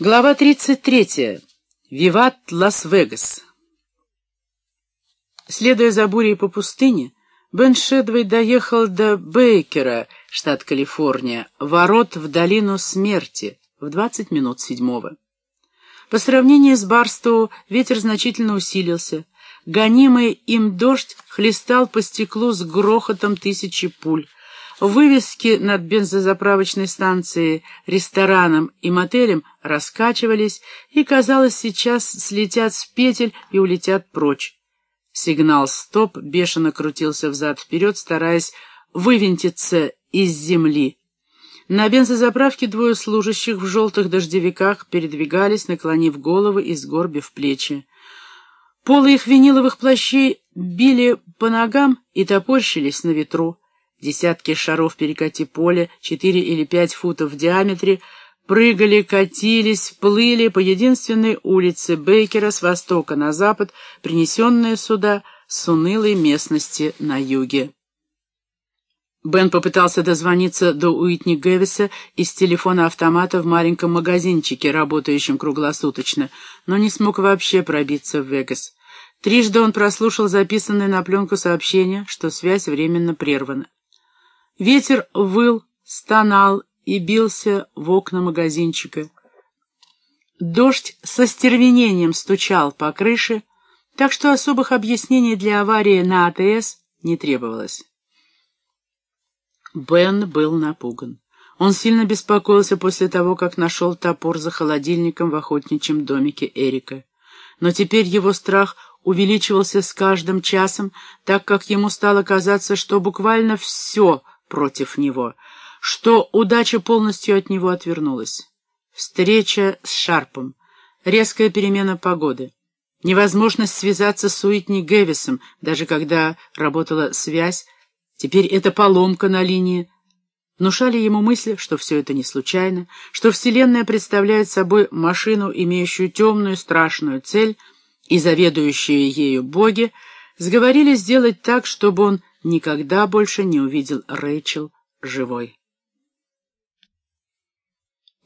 Глава 33. Виват Лас-Вегас. Следуя за бурей по пустыне, Бен Шедвей доехал до Бейкера, штат Калифорния, ворот в долину смерти, в 20 минут седьмого. По сравнению с Барстоу ветер значительно усилился. Гонимый им дождь хлестал по стеклу с грохотом тысячи пуль. Вывески над бензозаправочной станцией, рестораном и мотелем раскачивались и, казалось, сейчас слетят с петель и улетят прочь. Сигнал «Стоп» бешено крутился взад-вперед, стараясь вывинтиться из земли. На бензозаправке двое служащих в желтых дождевиках передвигались, наклонив головы и сгорбив плечи. Полы их виниловых плащей били по ногам и топорщились на ветру. Десятки шаров перекати поля, четыре или пять футов в диаметре, прыгали, катились, плыли по единственной улице Бейкера с востока на запад, принесенные сюда с унылой местности на юге. Бен попытался дозвониться до Уитни Гэвиса из телефона автомата в маленьком магазинчике, работающем круглосуточно, но не смог вообще пробиться в Вегас. Трижды он прослушал записанное на пленку сообщение, что связь временно прервана. Ветер выл, стонал и бился в окна магазинчика. Дождь со стервенением стучал по крыше, так что особых объяснений для аварии на АТС не требовалось. Бен был напуган. Он сильно беспокоился после того, как нашел топор за холодильником в охотничьем домике Эрика. Но теперь его страх увеличивался с каждым часом, так как ему стало казаться, что буквально все — против него, что удача полностью от него отвернулась. Встреча с Шарпом, резкая перемена погоды, невозможность связаться с Уитни Гэвисом, даже когда работала связь, теперь это поломка на линии, внушали ему мысль, что все это не случайно, что Вселенная представляет собой машину, имеющую темную страшную цель, и заведующие ею боги сговорились сделать так, чтобы он никогда больше не увидел Рэйчел живой.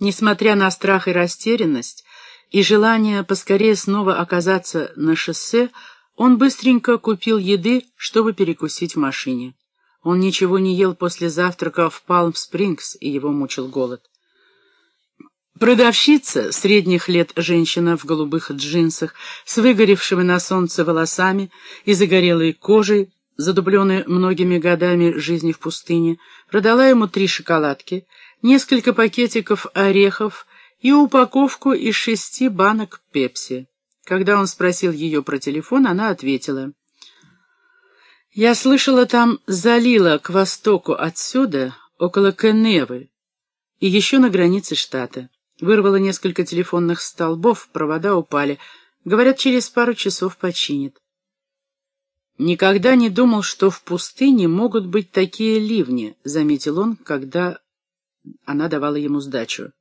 Несмотря на страх и растерянность, и желание поскорее снова оказаться на шоссе, он быстренько купил еды, чтобы перекусить в машине. Он ничего не ел после завтрака в Палм-Спрингс, и его мучил голод. Продавщица, средних лет женщина в голубых джинсах, с выгоревшими на солнце волосами и загорелой кожей, задубленная многими годами жизни в пустыне, продала ему три шоколадки, несколько пакетиков орехов и упаковку из шести банок пепси. Когда он спросил ее про телефон, она ответила. «Я слышала, там залило к востоку отсюда, около Кеневы, и еще на границе штата. Вырвало несколько телефонных столбов, провода упали. Говорят, через пару часов починит. «Никогда не думал, что в пустыне могут быть такие ливни», — заметил он, когда она давала ему сдачу.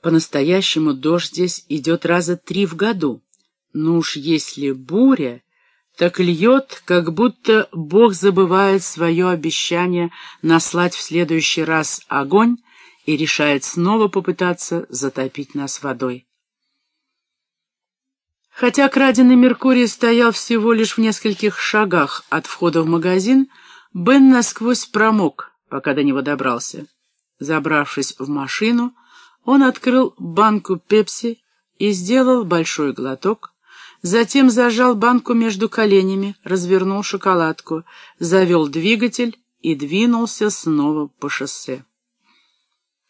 «По-настоящему дождь здесь идет раза три в году. Ну уж если буря, так льет, как будто Бог забывает свое обещание наслать в следующий раз огонь и решает снова попытаться затопить нас водой». Хотя краденый Меркурий стоял всего лишь в нескольких шагах от входа в магазин, Бен насквозь промок, пока до него добрался. Забравшись в машину, он открыл банку пепси и сделал большой глоток, затем зажал банку между коленями, развернул шоколадку, завел двигатель и двинулся снова по шоссе.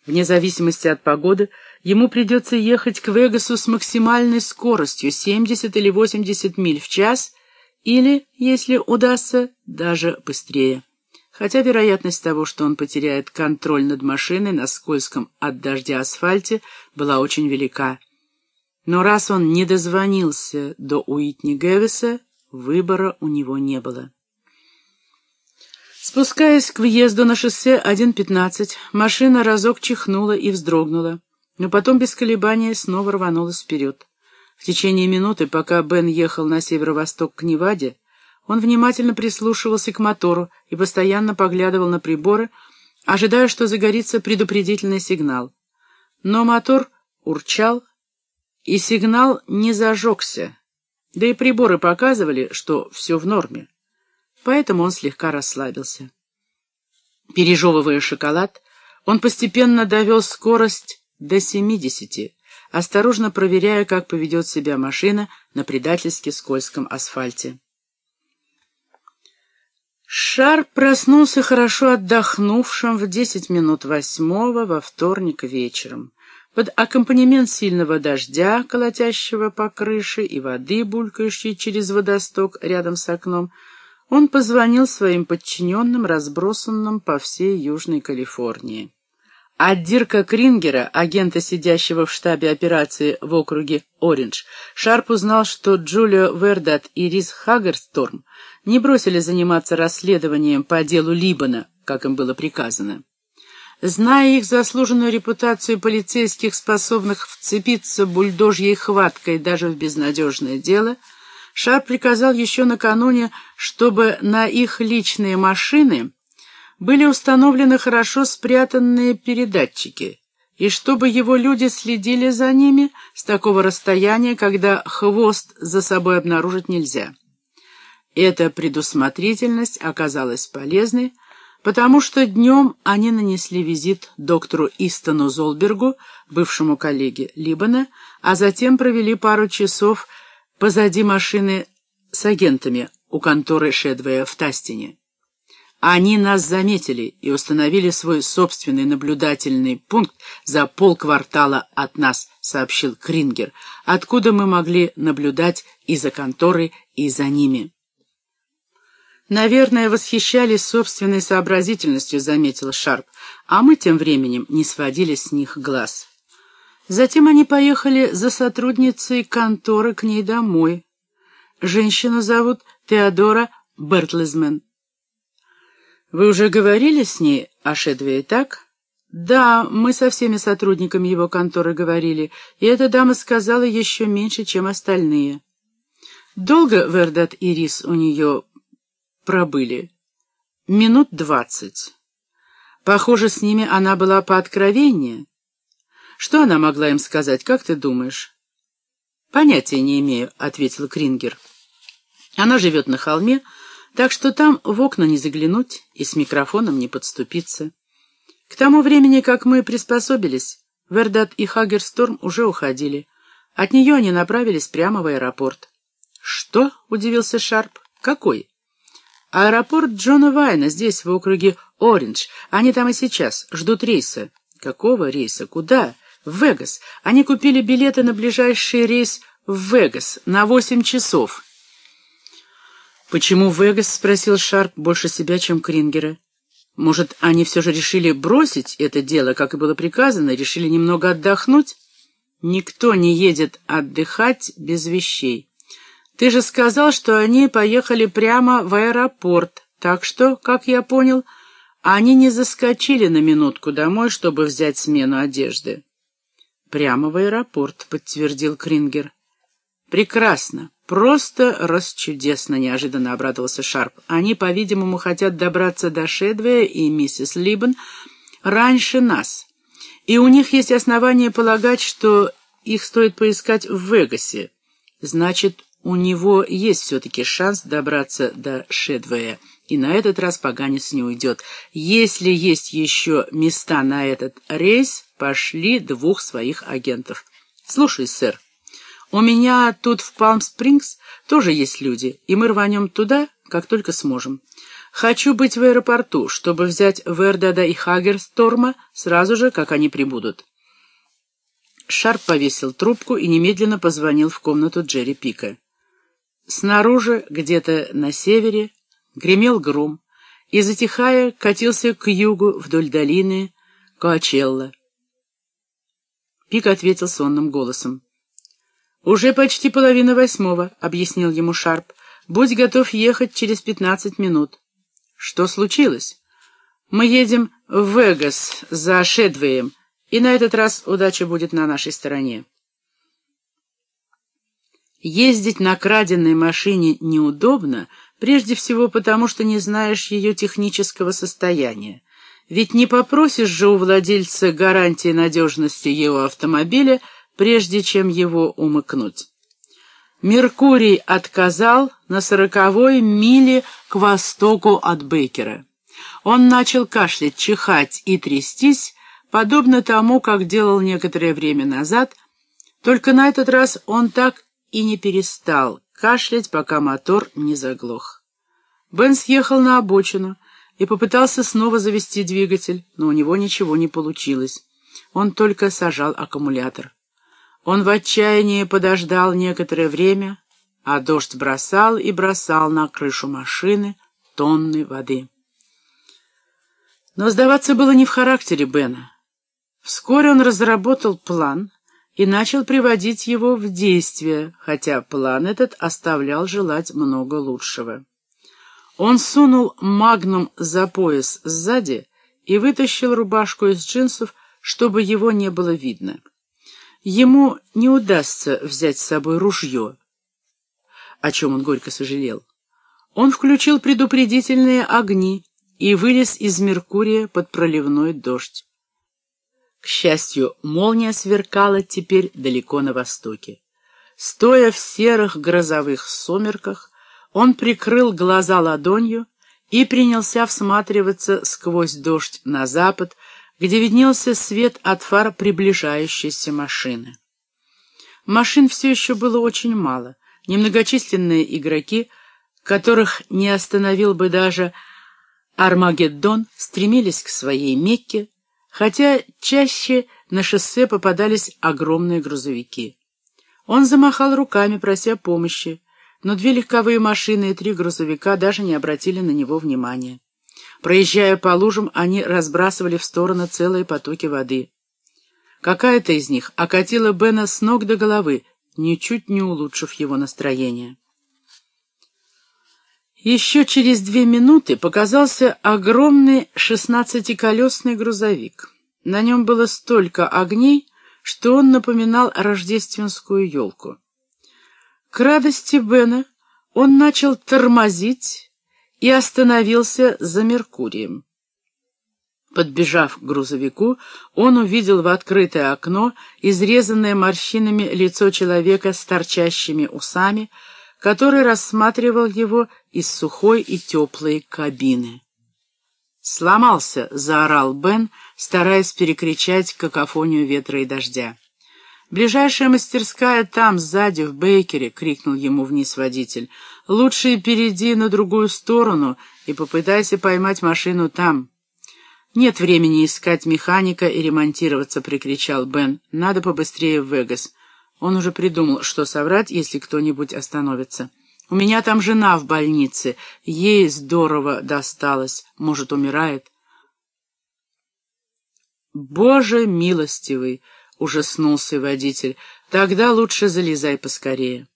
Вне зависимости от погоды, ему придется ехать к Вегасу с максимальной скоростью 70 или 80 миль в час, или, если удастся, даже быстрее. Хотя вероятность того, что он потеряет контроль над машиной на скользком от дождя асфальте, была очень велика. Но раз он не дозвонился до Уитни Гэвиса, выбора у него не было. Спускаясь к въезду на шоссе 1.15, машина разок чихнула и вздрогнула, но потом без колебания снова рванулась вперед. В течение минуты, пока Бен ехал на северо-восток к Неваде, он внимательно прислушивался к мотору и постоянно поглядывал на приборы, ожидая, что загорится предупредительный сигнал. Но мотор урчал, и сигнал не зажегся, да и приборы показывали, что все в норме. Поэтому он слегка расслабился. Пережевывая шоколад, он постепенно довел скорость до 70, осторожно проверяя, как поведет себя машина на предательски скользком асфальте. Шар проснулся хорошо отдохнувшим в десять минут восьмого во вторник вечером. Под аккомпанемент сильного дождя, колотящего по крыше, и воды, булькающей через водосток рядом с окном, он позвонил своим подчиненным, разбросанным по всей Южной Калифорнии. От Дирка Крингера, агента, сидящего в штабе операции в округе Ориндж, Шарп узнал, что Джулио Вердат и Рис Хаггерсторм не бросили заниматься расследованием по делу Либана, как им было приказано. Зная их заслуженную репутацию полицейских, способных вцепиться бульдожьей хваткой даже в безнадежное дело, Шарп приказал еще накануне, чтобы на их личные машины были установлены хорошо спрятанные передатчики, и чтобы его люди следили за ними с такого расстояния, когда хвост за собой обнаружить нельзя. Эта предусмотрительность оказалась полезной, потому что днем они нанесли визит доктору Истону Золбергу, бывшему коллеге Либана, а затем провели пару часов позади машины с агентами у конторы Шедвея в Тастине. Они нас заметили и установили свой собственный наблюдательный пункт за полквартала от нас, сообщил Крингер, откуда мы могли наблюдать и за конторой, и за ними. «Наверное, восхищались собственной сообразительностью», — заметил Шарп, а мы тем временем не сводили с них глаз. Затем они поехали за сотрудницей конторы к ней домой. Женщину зовут Теодора Бертлезмен. «Вы уже говорили с ней о Шедвее, так?» «Да, мы со всеми сотрудниками его конторы говорили, и эта дама сказала еще меньше, чем остальные». Долго Вердат и Рис у нее пробыли? Минут двадцать. Похоже, с ними она была пооткровеннее. Что она могла им сказать, как ты думаешь? Понятия не имею, — ответил Крингер. Она живет на холме, — так что там в окна не заглянуть и с микрофоном не подступиться. К тому времени, как мы приспособились, Вердат и Хагерсторм уже уходили. От нее они направились прямо в аэропорт. «Что?» — удивился Шарп. «Какой?» «Аэропорт Джона Вайна, здесь, в округе Ориндж. Они там и сейчас, ждут рейса». «Какого рейса? Куда?» «В Вегас. Они купили билеты на ближайший рейс в Вегас на восемь часов». «Почему Вегас?» — спросил Шарп больше себя, чем Крингера. «Может, они все же решили бросить это дело, как и было приказано, решили немного отдохнуть?» «Никто не едет отдыхать без вещей. Ты же сказал, что они поехали прямо в аэропорт, так что, как я понял, они не заскочили на минутку домой, чтобы взять смену одежды». «Прямо в аэропорт», — подтвердил Крингер. «Прекрасно. «Просто расчудесно!» — неожиданно обрадовался Шарп. «Они, по-видимому, хотят добраться до Шедвея и миссис Либбен раньше нас. И у них есть основания полагать, что их стоит поискать в Вегасе. Значит, у него есть все-таки шанс добраться до Шедвея, и на этот раз поганец не уйдет. Если есть еще места на этот рейс, пошли двух своих агентов. Слушай, сэр». У меня тут в Палм-Спрингс тоже есть люди, и мы рванем туда, как только сможем. Хочу быть в аэропорту, чтобы взять Вердада и Хагерсторма сразу же, как они прибудут. Шарп повесил трубку и немедленно позвонил в комнату Джерри Пика. Снаружи, где-то на севере, гремел гром, и, затихая, катился к югу вдоль долины Коачелла. Пик ответил сонным голосом. «Уже почти половина восьмого», — объяснил ему Шарп. «Будь готов ехать через пятнадцать минут». «Что случилось?» «Мы едем в Вегас за Шедвеем, и на этот раз удача будет на нашей стороне». Ездить на краденной машине неудобно, прежде всего потому, что не знаешь ее технического состояния. Ведь не попросишь же у владельца гарантии надежности его автомобиля, прежде чем его умыкнуть. Меркурий отказал на сороковой миле к востоку от Бейкера. Он начал кашлять, чихать и трястись, подобно тому, как делал некоторое время назад, только на этот раз он так и не перестал кашлять, пока мотор не заглох. Бен съехал на обочину и попытался снова завести двигатель, но у него ничего не получилось. Он только сажал аккумулятор. Он в отчаянии подождал некоторое время, а дождь бросал и бросал на крышу машины тонны воды. Но сдаваться было не в характере Бена. Вскоре он разработал план и начал приводить его в действие, хотя план этот оставлял желать много лучшего. Он сунул магнум за пояс сзади и вытащил рубашку из джинсов, чтобы его не было видно. Ему не удастся взять с собой ружье, о чем он горько сожалел. Он включил предупредительные огни и вылез из Меркурия под проливной дождь. К счастью, молния сверкала теперь далеко на востоке. Стоя в серых грозовых сумерках, он прикрыл глаза ладонью и принялся всматриваться сквозь дождь на запад, где виднелся свет от фар приближающейся машины. Машин все еще было очень мало. Немногочисленные игроки, которых не остановил бы даже Армагеддон, стремились к своей Мекке, хотя чаще на шоссе попадались огромные грузовики. Он замахал руками, прося помощи, но две легковые машины и три грузовика даже не обратили на него внимания. Проезжая по лужам, они разбрасывали в стороны целые потоки воды. Какая-то из них окатила Бена с ног до головы, ничуть не улучшив его настроение. Еще через две минуты показался огромный шестнадцатиколесный грузовик. На нем было столько огней, что он напоминал рождественскую елку. К радости Бена он начал тормозить и остановился за Меркурием. Подбежав к грузовику, он увидел в открытое окно изрезанное морщинами лицо человека с торчащими усами, который рассматривал его из сухой и теплой кабины. «Сломался!» — заорал Бен, стараясь перекричать какофонию ветра и дождя. «Ближайшая мастерская там, сзади, в Бейкере!» — крикнул ему вниз водитель. «Лучше перейди на другую сторону и попытайся поймать машину там». «Нет времени искать механика и ремонтироваться!» — прикричал Бен. «Надо побыстрее в Вегас. Он уже придумал, что соврать, если кто-нибудь остановится. «У меня там жена в больнице. Ей здорово досталось. Может, умирает?» «Боже милостивый!» — ужаснулся водитель. «Тогда лучше залезай поскорее».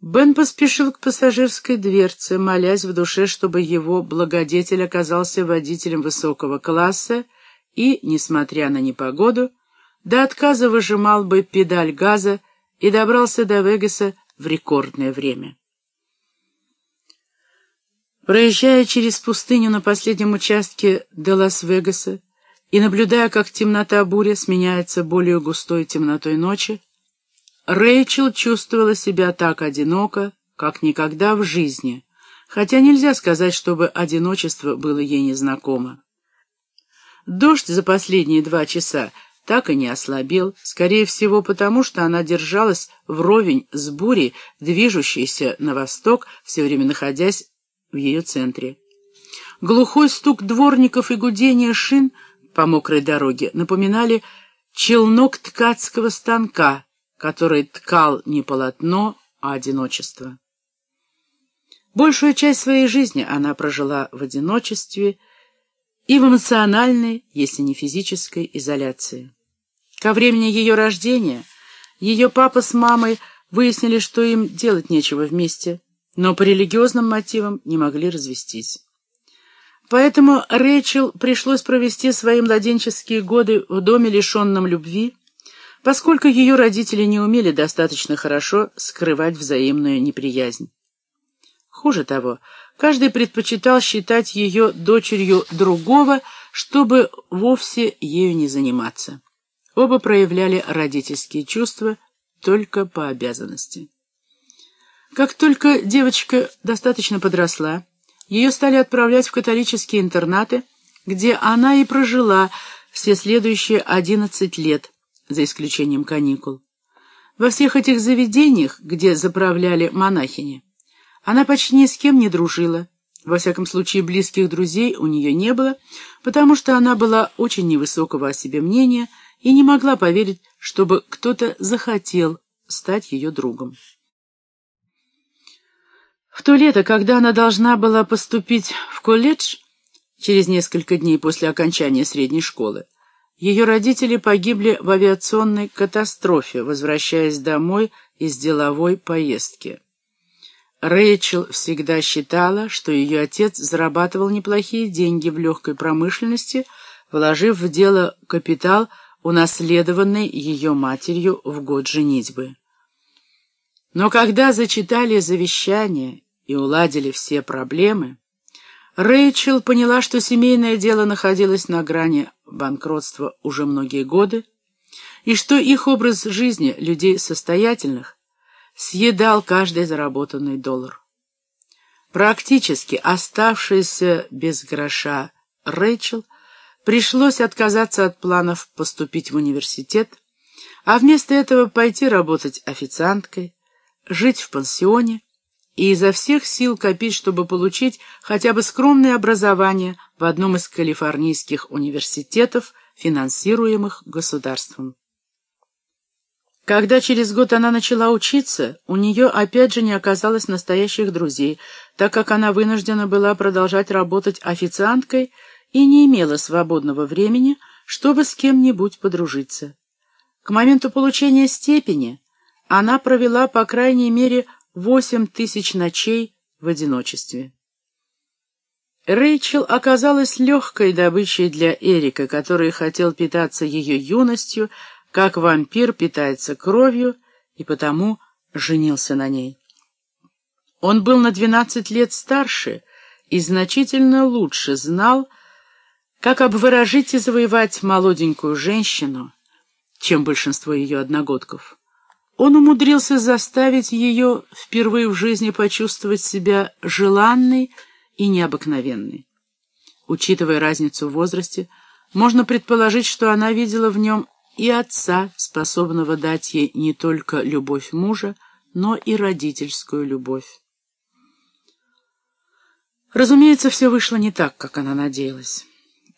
Бен поспешил к пассажирской дверце, молясь в душе, чтобы его благодетель оказался водителем высокого класса и, несмотря на непогоду, до отказа выжимал бы педаль газа и добрался до Вегаса в рекордное время. Проезжая через пустыню на последнем участке до Лас-Вегаса и наблюдая, как темнота буря сменяется более густой темнотой ночи, Рэйчел чувствовала себя так одиноко, как никогда в жизни, хотя нельзя сказать, чтобы одиночество было ей незнакомо. Дождь за последние два часа так и не ослабел, скорее всего потому, что она держалась вровень с бурей, движущейся на восток, все время находясь в ее центре. Глухой стук дворников и гудение шин по мокрой дороге напоминали челнок ткацкого станка, который ткал не полотно, а одиночество. Большую часть своей жизни она прожила в одиночестве, и в эмоциональной, если не физической, изоляции. Ко времени ее рождения ее папа с мамой выяснили, что им делать нечего вместе, но по религиозным мотивам не могли развестись. Поэтому Рэйчел пришлось провести свои младенческие годы в доме, лишенном любви, поскольку ее родители не умели достаточно хорошо скрывать взаимную неприязнь. Хуже того, Каждый предпочитал считать ее дочерью другого, чтобы вовсе ею не заниматься. Оба проявляли родительские чувства только по обязанности. Как только девочка достаточно подросла, ее стали отправлять в католические интернаты, где она и прожила все следующие 11 лет, за исключением каникул. Во всех этих заведениях, где заправляли монахини, она почти ни с кем не дружила. Во всяком случае, близких друзей у нее не было, потому что она была очень невысокого о себе мнения и не могла поверить, чтобы кто-то захотел стать ее другом. В то лето, когда она должна была поступить в колледж, через несколько дней после окончания средней школы, ее родители погибли в авиационной катастрофе, возвращаясь домой из деловой поездки. Рэйчел всегда считала, что ее отец зарабатывал неплохие деньги в легкой промышленности, вложив в дело капитал, унаследованный ее матерью в год женитьбы. Но когда зачитали завещание и уладили все проблемы, Рэйчел поняла, что семейное дело находилось на грани банкротства уже многие годы, и что их образ жизни, людей состоятельных, съедал каждый заработанный доллар. Практически оставшаяся без гроша Рэйчел пришлось отказаться от планов поступить в университет, а вместо этого пойти работать официанткой, жить в пансионе и изо всех сил копить, чтобы получить хотя бы скромное образование в одном из калифорнийских университетов, финансируемых государством. Когда через год она начала учиться, у нее опять же не оказалось настоящих друзей, так как она вынуждена была продолжать работать официанткой и не имела свободного времени, чтобы с кем-нибудь подружиться. К моменту получения степени она провела, по крайней мере, восемь тысяч ночей в одиночестве. Рэйчел оказалась легкой добычей для Эрика, который хотел питаться ее юностью, как вампир питается кровью, и потому женился на ней. Он был на двенадцать лет старше и значительно лучше знал, как обворожить и завоевать молоденькую женщину, чем большинство ее одногодков. Он умудрился заставить ее впервые в жизни почувствовать себя желанной и необыкновенной. Учитывая разницу в возрасте, можно предположить, что она видела в нем и отца, способного дать ей не только любовь мужа, но и родительскую любовь. Разумеется, все вышло не так, как она надеялась.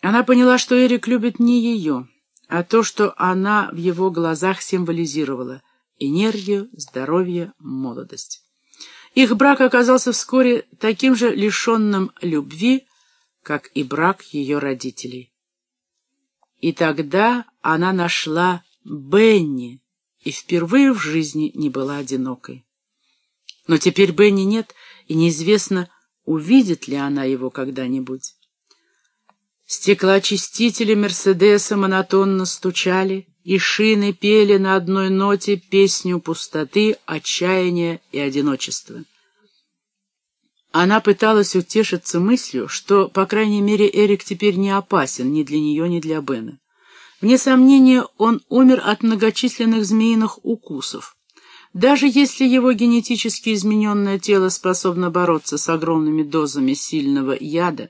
Она поняла, что Эрик любит не ее, а то, что она в его глазах символизировала энергию, здоровье, молодость. Их брак оказался вскоре таким же лишенным любви, как и брак ее родителей. И тогда она нашла Бенни и впервые в жизни не была одинокой. Но теперь Бенни нет, и неизвестно, увидит ли она его когда-нибудь. Стеклоочистители Мерседеса монотонно стучали, и шины пели на одной ноте песню пустоты, отчаяния и одиночества. Она пыталась утешиться мыслью, что, по крайней мере, Эрик теперь не опасен ни для нее, ни для Бена. Вне сомнения, он умер от многочисленных змеиных укусов. Даже если его генетически измененное тело способно бороться с огромными дозами сильного яда,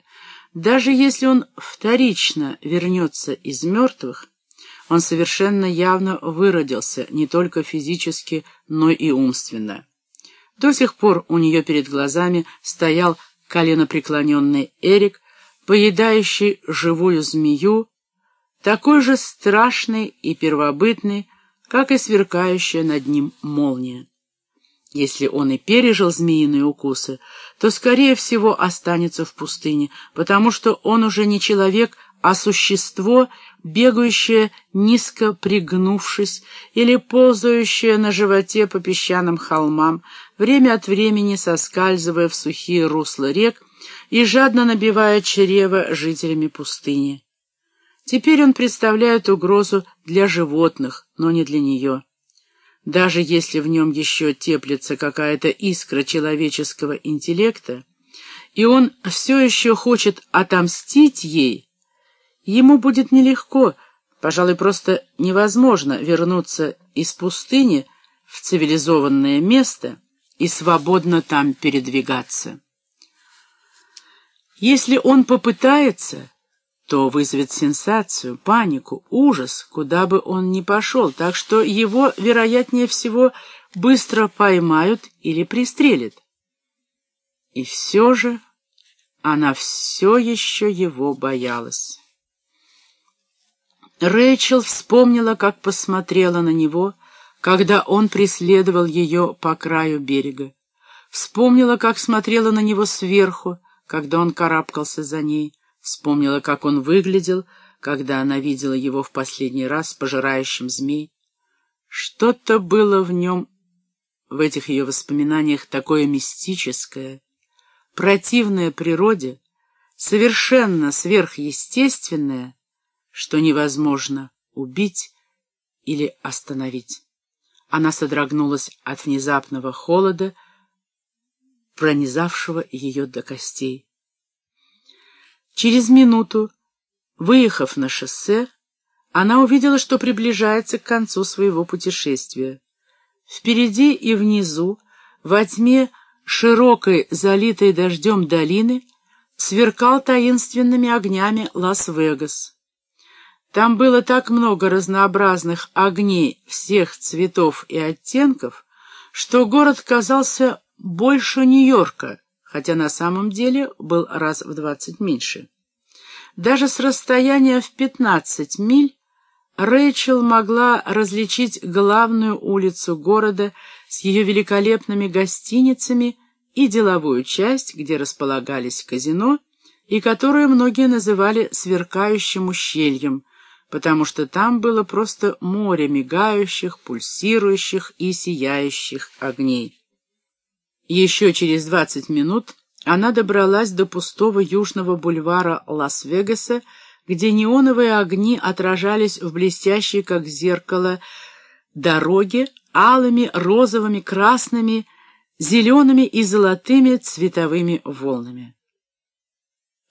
даже если он вторично вернется из мертвых, он совершенно явно выродился, не только физически, но и умственно. До сих пор у нее перед глазами стоял коленопреклоненный Эрик, поедающий живую змею, такой же страшный и первобытный, как и сверкающая над ним молния. Если он и пережил змеиные укусы, то, скорее всего, останется в пустыне, потому что он уже не человек, а существо, бегающее, низко пригнувшись, или ползающее на животе по песчаным холмам, время от времени соскальзывая в сухие русла рек и жадно набивая чрево жителями пустыни. Теперь он представляет угрозу для животных, но не для нее. Даже если в нем еще теплится какая-то искра человеческого интеллекта, и он все еще хочет отомстить ей, Ему будет нелегко, пожалуй, просто невозможно вернуться из пустыни в цивилизованное место и свободно там передвигаться. Если он попытается, то вызовет сенсацию, панику, ужас, куда бы он ни пошел, так что его, вероятнее всего, быстро поймают или пристрелят. И все же она все еще его боялась. Рэйчел вспомнила, как посмотрела на него, когда он преследовал ее по краю берега. Вспомнила, как смотрела на него сверху, когда он карабкался за ней. Вспомнила, как он выглядел, когда она видела его в последний раз пожирающим змей. Что-то было в нем, в этих ее воспоминаниях, такое мистическое, противное природе, совершенно сверхъестественное, что невозможно убить или остановить. Она содрогнулась от внезапного холода, пронизавшего ее до костей. Через минуту, выехав на шоссе, она увидела, что приближается к концу своего путешествия. Впереди и внизу, во тьме широкой, залитой дождем долины, сверкал таинственными огнями Лас-Вегас. Там было так много разнообразных огней всех цветов и оттенков, что город казался больше Нью-Йорка, хотя на самом деле был раз в двадцать меньше. Даже с расстояния в пятнадцать миль Рэйчел могла различить главную улицу города с ее великолепными гостиницами и деловую часть, где располагались казино, и которую многие называли «сверкающим ущельем», потому что там было просто море мигающих, пульсирующих и сияющих огней. Еще через двадцать минут она добралась до пустого южного бульвара Лас-Вегаса, где неоновые огни отражались в блестящей, как зеркало, дороге алыми, розовыми, красными, зелеными и золотыми цветовыми волнами.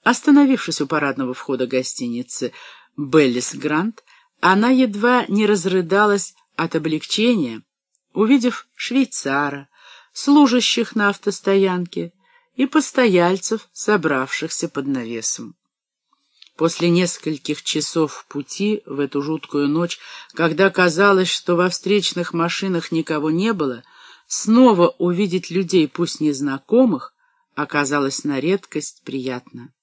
Остановившись у парадного входа гостиницы Беллис Грант, она едва не разрыдалась от облегчения, увидев швейцара, служащих на автостоянке и постояльцев, собравшихся под навесом. После нескольких часов пути в эту жуткую ночь, когда казалось, что во встречных машинах никого не было, снова увидеть людей, пусть незнакомых, оказалось на редкость приятно.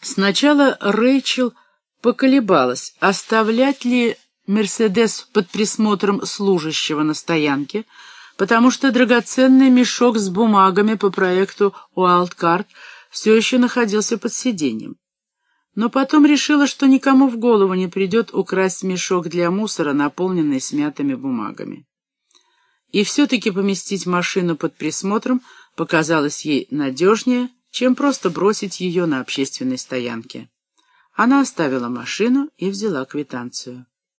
Сначала Рэйчел поколебалась, оставлять ли «Мерседес» под присмотром служащего на стоянке, потому что драгоценный мешок с бумагами по проекту «Уайлдкарт» все еще находился под сиденьем. Но потом решила, что никому в голову не придет украсть мешок для мусора, наполненный смятыми бумагами. И все-таки поместить машину под присмотром показалось ей надежнее, чем просто бросить ее на общественной стоянке. Она оставила машину и взяла квитанцию.